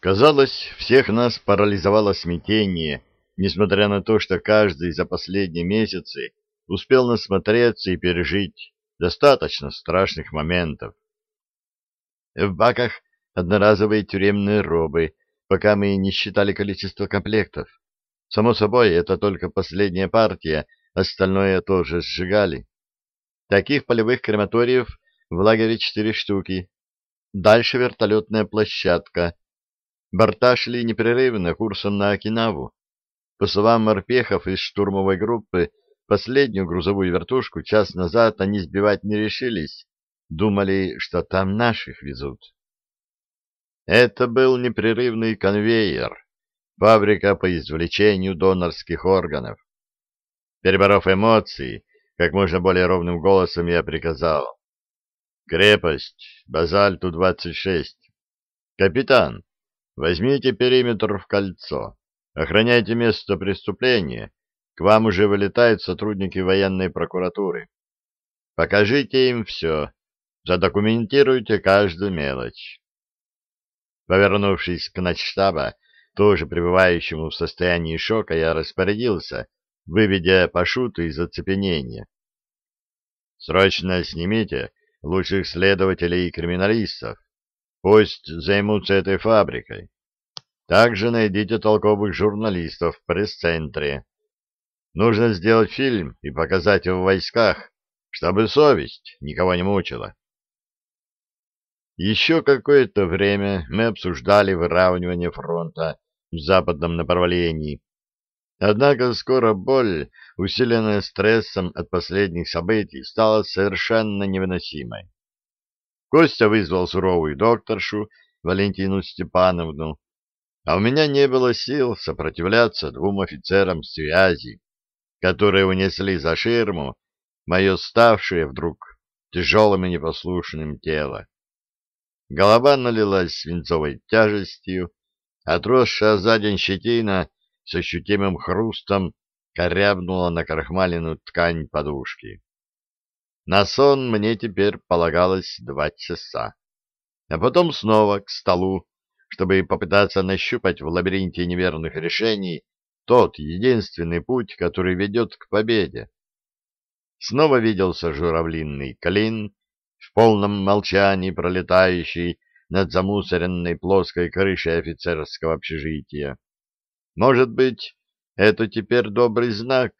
Казалось, всех нас парализовало смятение, несмотря на то, что каждый за последние месяцы успел насмотреться и пережить достаточно страшных моментов. В баках одноразовые тюремные робы, пока мы не считали количество комплектов. Само собой, это только последняя партия, остальное тоже сжигали. Таких полевых крематориев в лагере четыре штуки. Дальше вертолетная площадка. Борта шли непрерывно курсом на Окинаву. По словам морпехов из штурмовой группы, последнюю грузовую вертушку час назад они сбивать не решились. Думали, что там наших везут. Это был непрерывный конвейер, фабрика по извлечению донорских органов. Переборов эмоции, как можно более ровным голосом я приказал. «Крепость, базальту 26. Капитан, возьмите периметр в кольцо, охраняйте место преступления, к вам уже вылетают сотрудники военной прокуратуры. Покажите им все, задокументируйте каждую мелочь». Повернувшись к начштаба, тоже пребывающему в состоянии шока, я распорядился, выведя Пашуту из оцепенения. «Срочно снимите лучших следователей и криминалистов. Пусть займутся этой фабрикой. Также найдите толковых журналистов в пресс-центре. Нужно сделать фильм и показать его в войсках, чтобы совесть никого не мучила. Еще какое-то время мы обсуждали выравнивание фронта в западном направлении. Однако скоро боль, усиленная стрессом от последних событий, стала совершенно невыносимой. Костя вызвал суровую докторшу Валентину Степановну, а у меня не было сил сопротивляться двум офицерам связи, которые унесли за ширму мое ставшее вдруг тяжелым и непослушным тело. Голова налилась свинцовой тяжестью, отросшая за день щетина с ощутимым хрустом корябнула на крахмаленную ткань подушки. На сон мне теперь полагалось два часа. А потом снова к столу, чтобы попытаться нащупать в лабиринте неверных решений тот единственный путь, который ведет к победе. Снова виделся журавлиный клин, в полном молчании пролетающий над замусоренной плоской крышей офицерского общежития. Может быть, это теперь добрый знак?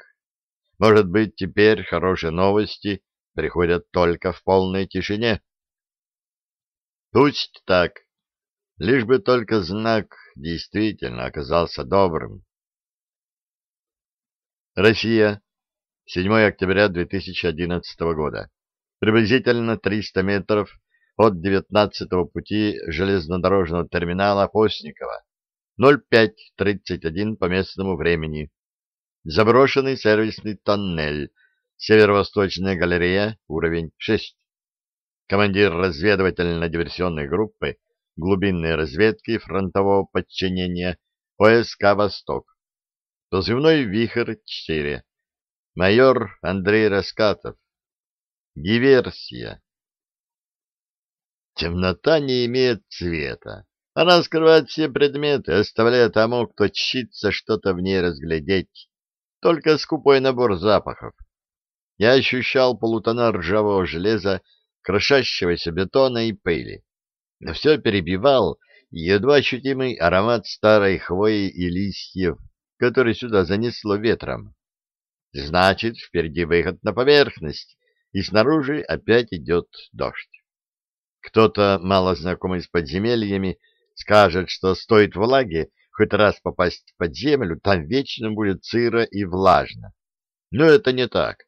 Может быть, теперь хорошие новости приходят только в полной тишине? Пусть так, лишь бы только знак действительно оказался добрым. Россия, 7 октября 2011 года. Приблизительно 300 метров от 19-го пути железнодорожного терминала Постникова. 05.31 по местному времени. Заброшенный сервисный тоннель. Северо-восточная галерея, уровень 6. Командир разведывательно-диверсионной группы глубинной разведки фронтового подчинения ОСК «Восток». Позывной «Вихрь-4». Майор Андрей Раскатов. Диверсия. Темнота не имеет цвета. Она скрывает все предметы, оставляя тому, кто чится что-то в ней разглядеть. Только скупой набор запахов. Я ощущал полутона ржавого железа, крошащегося бетона и пыли. Но все перебивал едва ощутимый аромат старой хвои и листьев, который сюда занесло ветром. Значит, впереди выход на поверхность, и снаружи опять идет дождь. Кто-то, мало знакомый с подземельями, скажет, что стоит влаге хоть раз попасть под землю, там вечно будет сыро и влажно. Но это не так.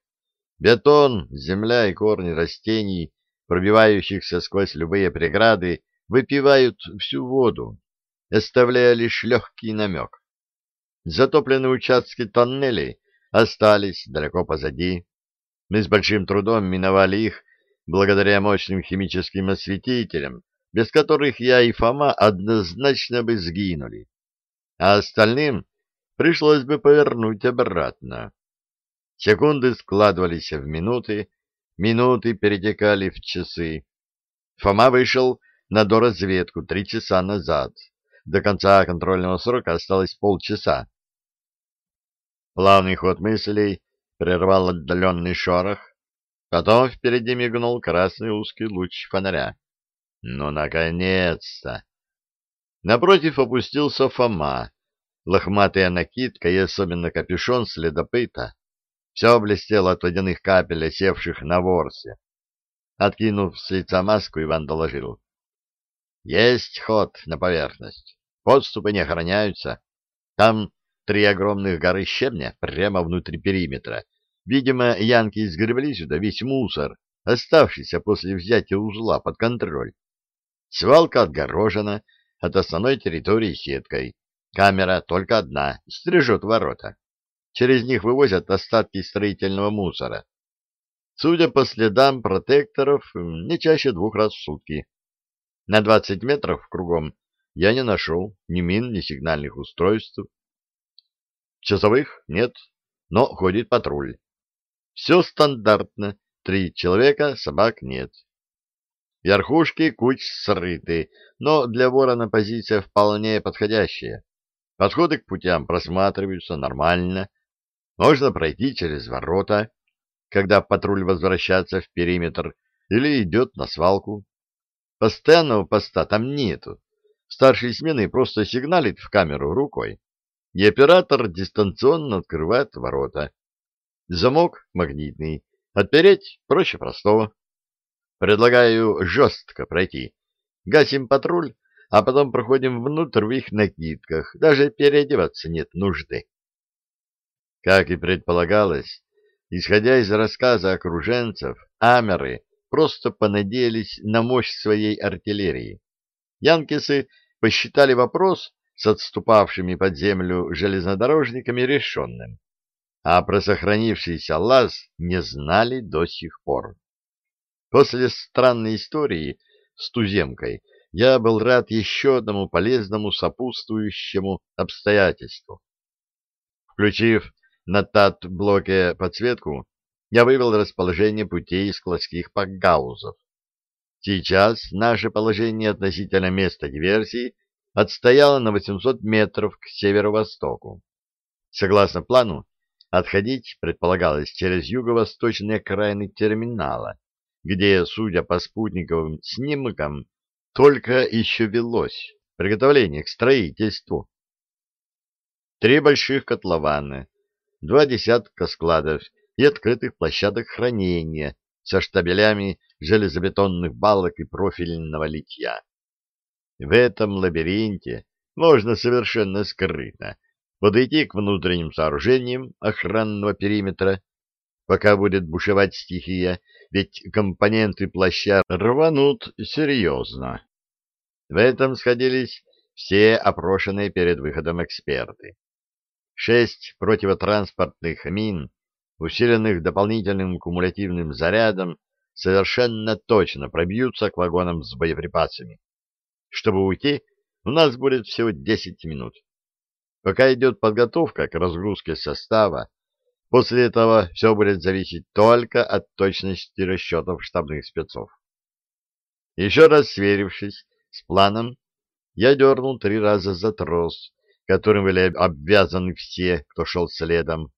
Бетон, земля и корни растений, пробивающихся сквозь любые преграды, выпивают всю воду, оставляя лишь легкий намек. Затопленные участки тоннелей остались далеко позади. Мы с большим трудом миновали их благодаря мощным химическим осветителям, без которых я и Фома однозначно бы сгинули, а остальным пришлось бы повернуть обратно. Секунды складывались в минуты, минуты перетекали в часы. Фома вышел на доразведку три часа назад. до конца контрольного срока осталось полчаса. Плавный ход мыслей прервал отдаленный шорох, потом впереди мигнул красный узкий луч фонаря. Ну, наконец-то! Напротив опустился Фома, лохматая накидка и особенно капюшон следопыта. Все блестело от водяных капель, осевших на ворсе. Откинув с лица маску, Иван доложил. Есть ход на поверхность. Подступы не охраняются. Там три огромных горы щебня прямо внутри периметра. Видимо, янки сгребли сюда весь мусор, оставшийся после взятия узла под контроль. Свалка отгорожена от основной территории сеткой. Камера только одна, стрижет ворота. Через них вывозят остатки строительного мусора. Судя по следам протекторов, не чаще двух раз в сутки. На 20 метров кругом я не нашел ни мин, ни сигнальных устройств. Часовых нет, но ходит патруль. Все стандартно. Три человека, собак нет. Верхушки куч срыты, но для ворона позиция вполне подходящая. Подходы к путям просматриваются нормально. Можно пройти через ворота, когда патруль возвращается в периметр или идет на свалку. Постоянного поста там нету. Старший смены просто сигналит в камеру рукой, и оператор дистанционно открывает ворота. Замок магнитный. Отпереть проще простого. Предлагаю жестко пройти. Гасим патруль, а потом проходим внутрь в их накидках. Даже переодеваться нет нужды. Как и предполагалось, исходя из рассказа окруженцев, амеры просто понадеялись на мощь своей артиллерии. Янкисы посчитали вопрос с отступавшими под землю железнодорожниками решенным, а про сохранившийся лаз не знали до сих пор. После странной истории с туземкой я был рад еще одному полезному сопутствующему обстоятельству. Включив на ТАТ-блоке подсветку, я вывел расположение путей складских пакгаузов. Сейчас наше положение относительно места диверсии отстояло на 800 метров к северо-востоку. Согласно плану, отходить предполагалось через юго-восточные окраины терминала, где, судя по спутниковым снимкам, только еще велось приготовление к строительству. Три больших котлована, два десятка складов и открытых площадок хранения со штабелями железобетонных балок и профильного литья. В этом лабиринте можно совершенно скрытно подойти к внутренним сооружениям охранного периметра, пока будет бушевать стихия, ведь компоненты плаща рванут серьезно. В этом сходились все опрошенные перед выходом эксперты. Шесть противотранспортных мин, усиленных дополнительным кумулятивным зарядом, совершенно точно пробьются к вагонам с боеприпасами. Чтобы уйти, у нас будет всего 10 минут. Пока идет подготовка к разгрузке состава, После этого все будет зависеть только от точности расчетов штабных спецов. Еще раз сверившись с планом, я дернул три раза за трос, которым были обвязаны все, кто шел следом.